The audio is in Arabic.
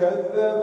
كذب